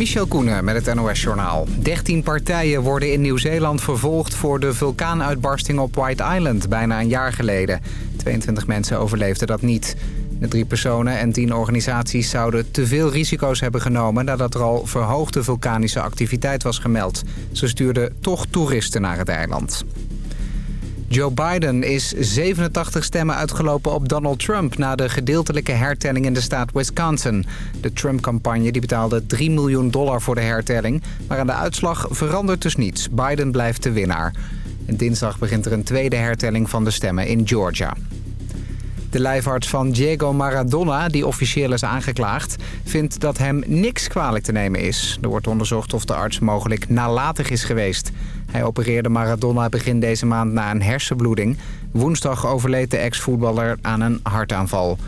Michel Koenen met het NOS-journaal. 13 partijen worden in Nieuw-Zeeland vervolgd voor de vulkaanuitbarsting op White Island bijna een jaar geleden. 22 mensen overleefden dat niet. De drie personen en tien organisaties zouden te veel risico's hebben genomen... nadat er al verhoogde vulkanische activiteit was gemeld. Ze stuurden toch toeristen naar het eiland. Joe Biden is 87 stemmen uitgelopen op Donald Trump... na de gedeeltelijke hertelling in de staat Wisconsin. De Trump-campagne betaalde 3 miljoen dollar voor de hertelling... maar aan de uitslag verandert dus niets. Biden blijft de winnaar. En dinsdag begint er een tweede hertelling van de stemmen in Georgia. De lijfarts van Diego Maradona, die officieel is aangeklaagd... vindt dat hem niks kwalijk te nemen is. Er wordt onderzocht of de arts mogelijk nalatig is geweest. Hij opereerde Maradona begin deze maand na een hersenbloeding. Woensdag overleed de ex-voetballer aan een hartaanval.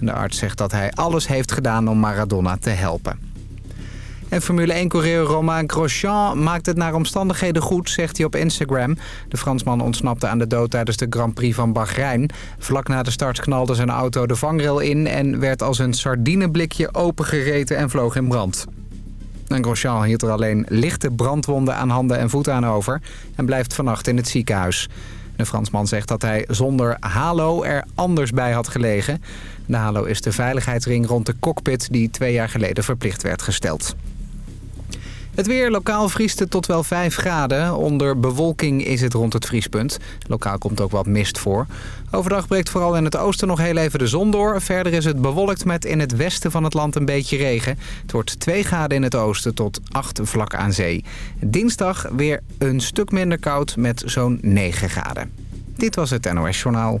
De arts zegt dat hij alles heeft gedaan om Maradona te helpen. En Formule 1-coureur Romain Grosjean maakt het naar omstandigheden goed, zegt hij op Instagram. De Fransman ontsnapte aan de dood tijdens de Grand Prix van Bahrein. Vlak na de start knalde zijn auto de vangrail in en werd als een sardineblikje opengereten en vloog in brand. En Grosjean hield er alleen lichte brandwonden aan handen en voeten aan over... en blijft vannacht in het ziekenhuis. De Fransman zegt dat hij zonder halo er anders bij had gelegen. De halo is de veiligheidsring rond de cockpit die twee jaar geleden verplicht werd gesteld. Het weer lokaal vriest tot wel 5 graden. Onder bewolking is het rond het vriespunt. Lokaal komt ook wat mist voor. Overdag breekt vooral in het oosten nog heel even de zon door. Verder is het bewolkt met in het westen van het land een beetje regen. Het wordt 2 graden in het oosten tot 8 vlak aan zee. Dinsdag weer een stuk minder koud met zo'n 9 graden. Dit was het NOS Journaal.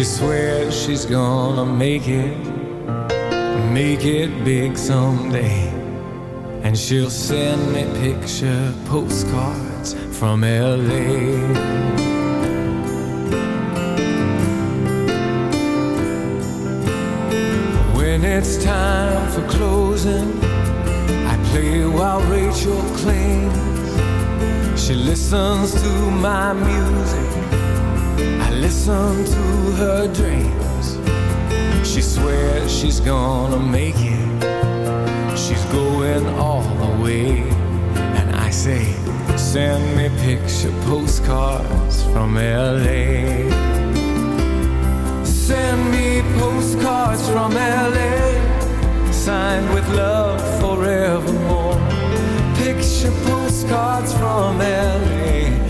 She's gonna make it, make it big someday. And she'll send me picture postcards from LA. When it's time for closing, I play while Rachel cleans. She listens to my music, Listen to her dreams. She swears she's gonna make it. She's going all the way. And I say, send me picture postcards from LA. Send me postcards from LA. Signed with love forevermore. Picture postcards from LA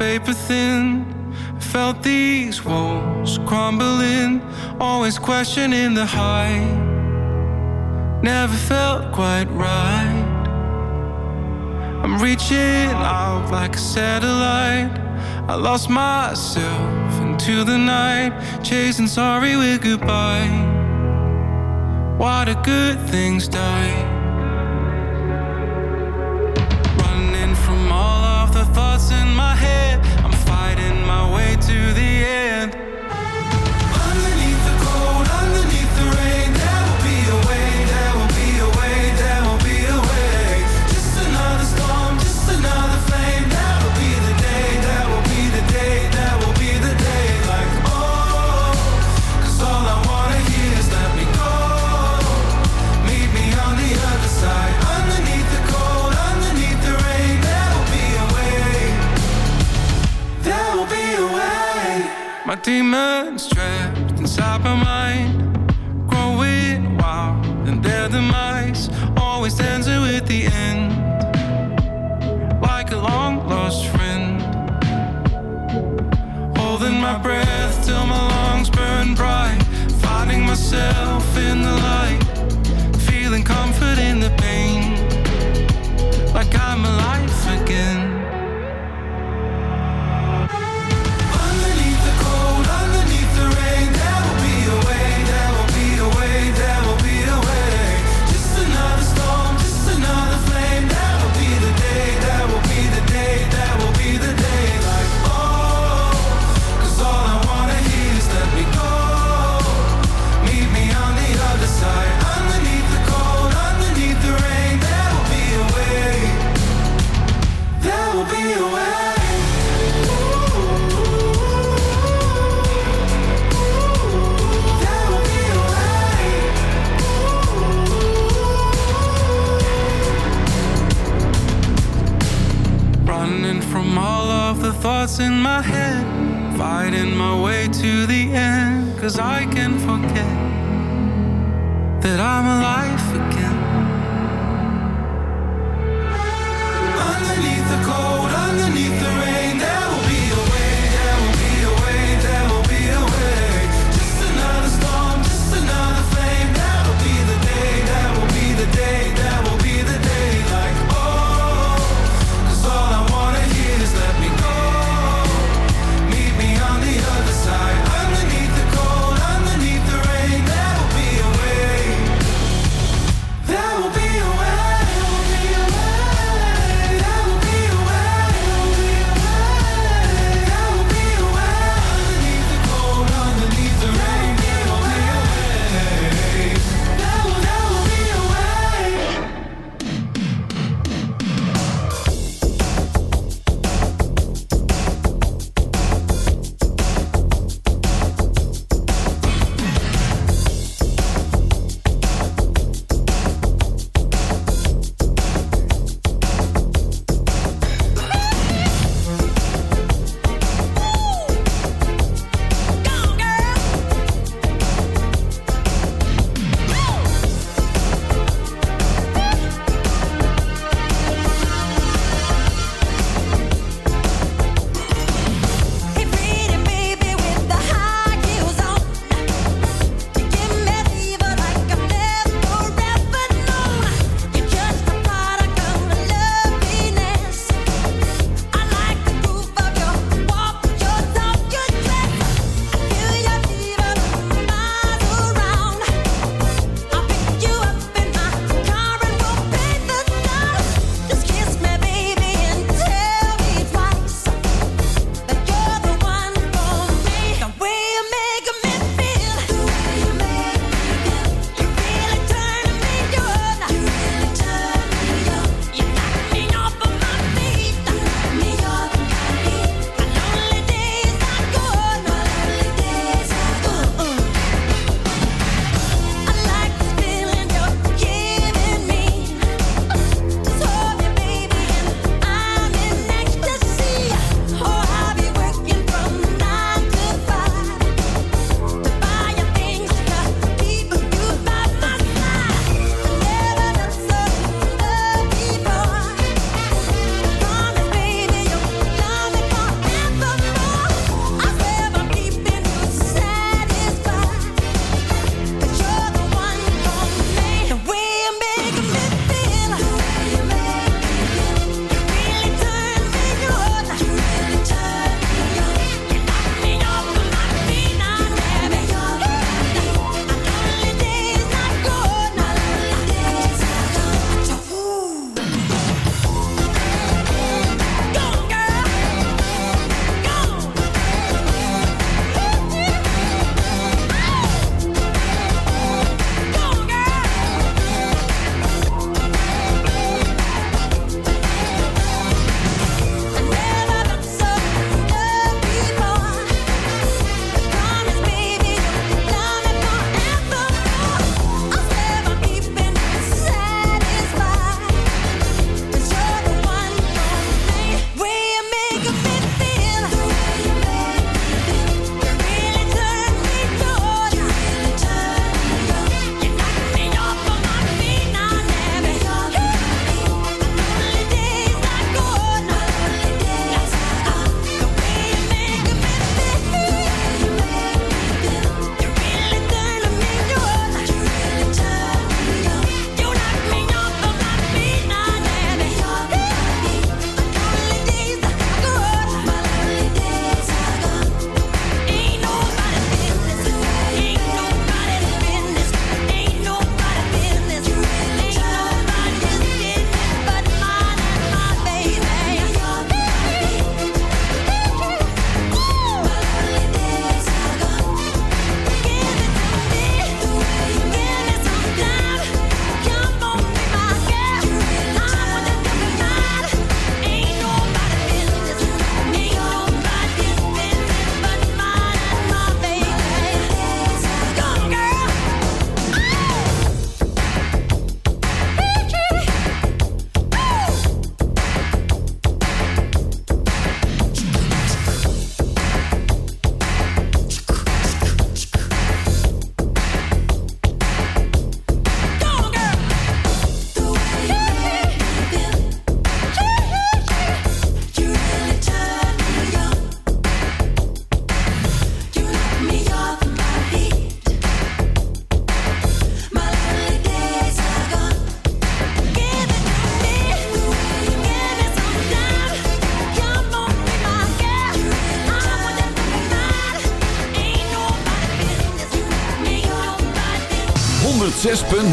paper thin. I felt these walls crumbling, always questioning the height. Never felt quite right. I'm reaching out like a satellite. I lost myself into the night, chasing sorry with goodbye. Why do good things die? My demons trapped inside my mind, growing wild, and their demise always dancing with the end.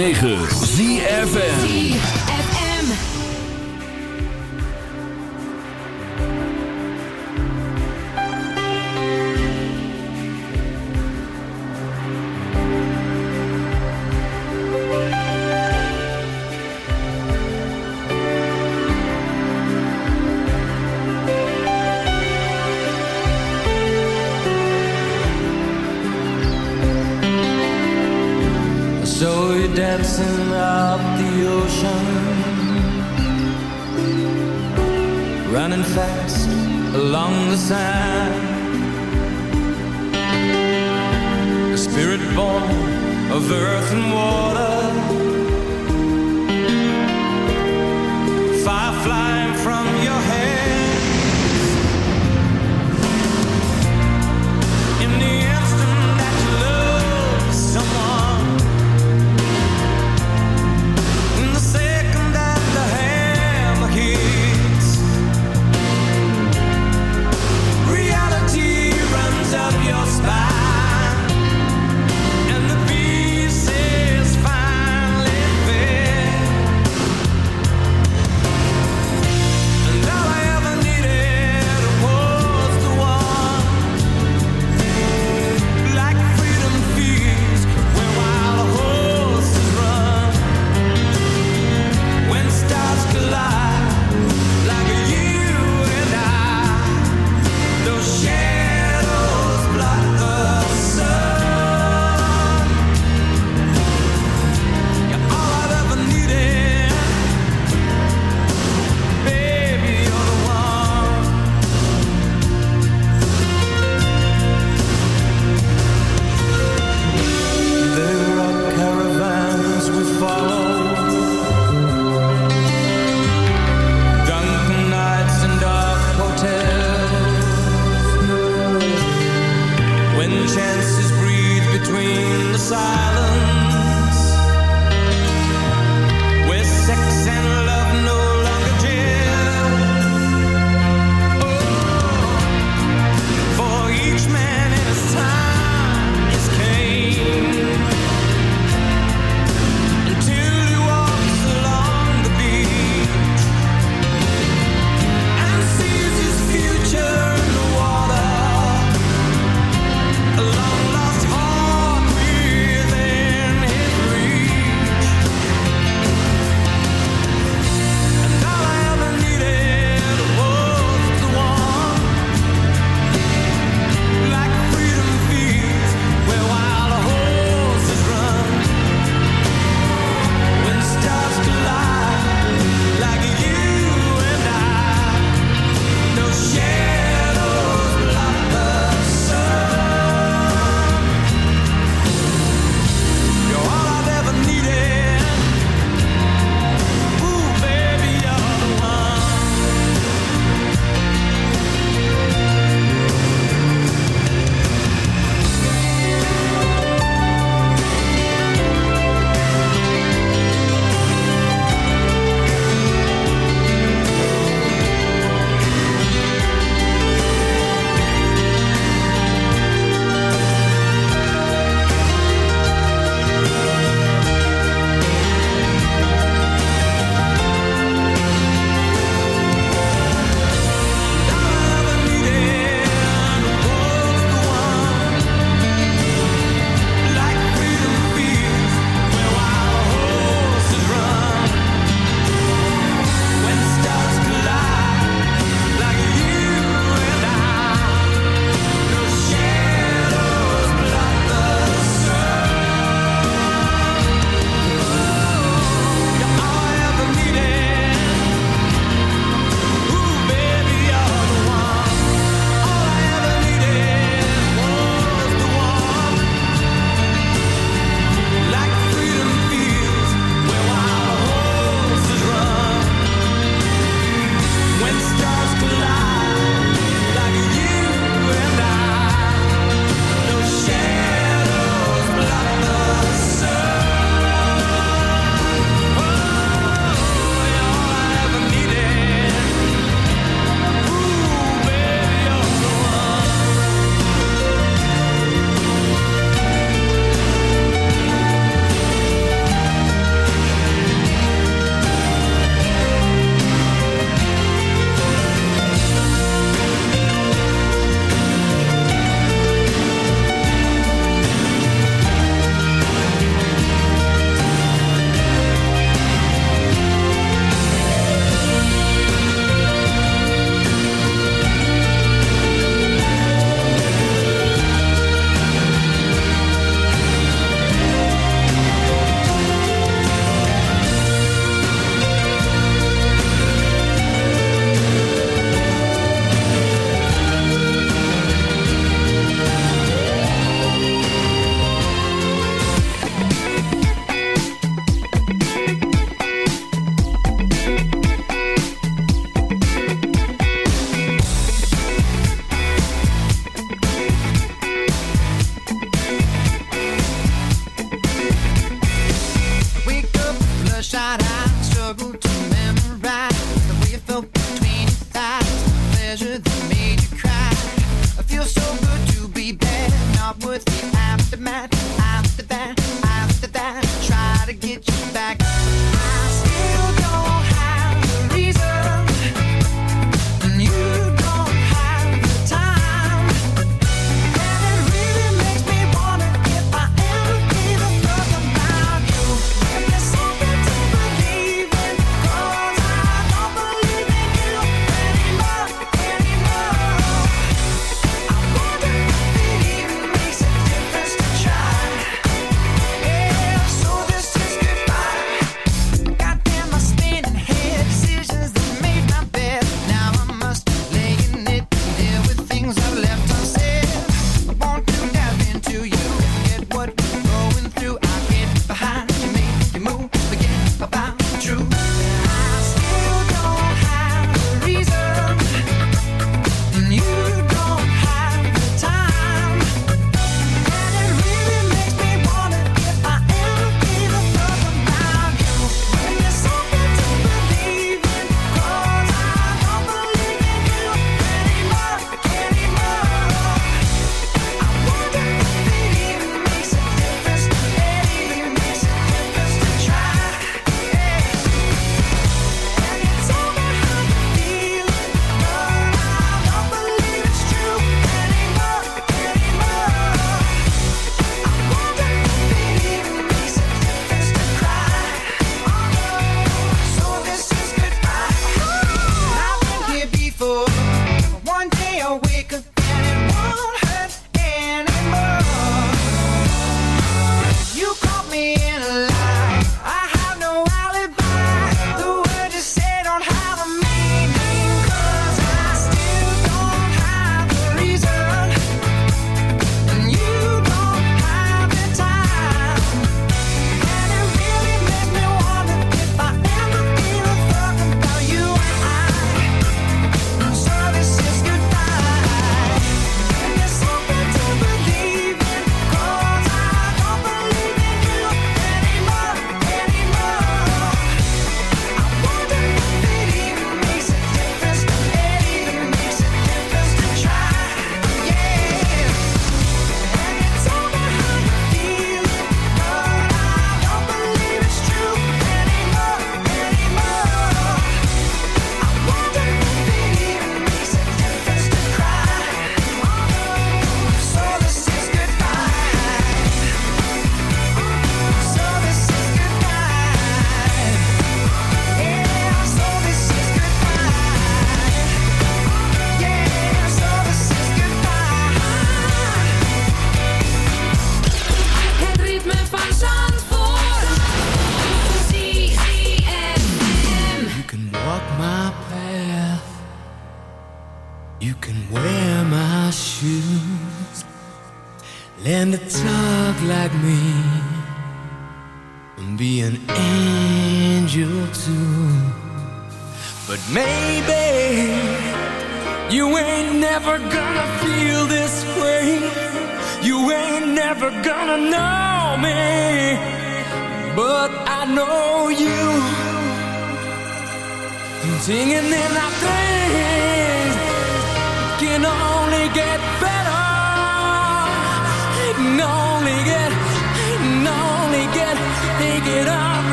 106.9 from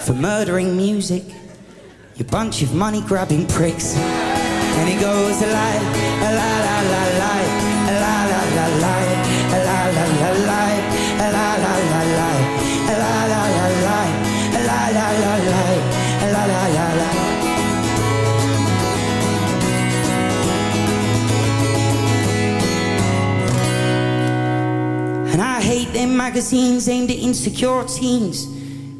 for murdering music, you bunch of money grabbing pricks. And it goes a lie, a la la la la, a la la la la, a la la la la, a la la la la, a la la la la, a la la la la, a la la la la. And I hate them magazines aimed at insecure teens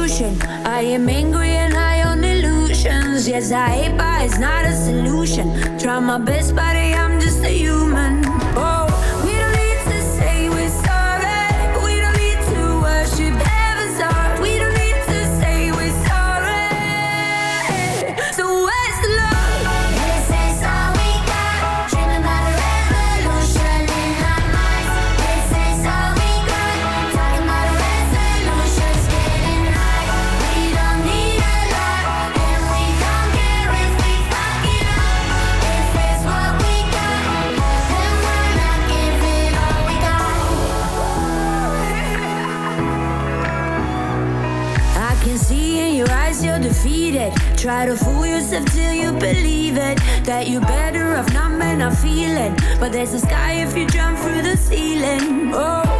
I am angry and I own illusions. Yes, I hate, but it's not a solution. Try my best, buddy, I'm just a human. Oh. Try to fool yourself till you believe it. That you're better off not, and not feeling. But there's a sky if you jump through the ceiling. Oh.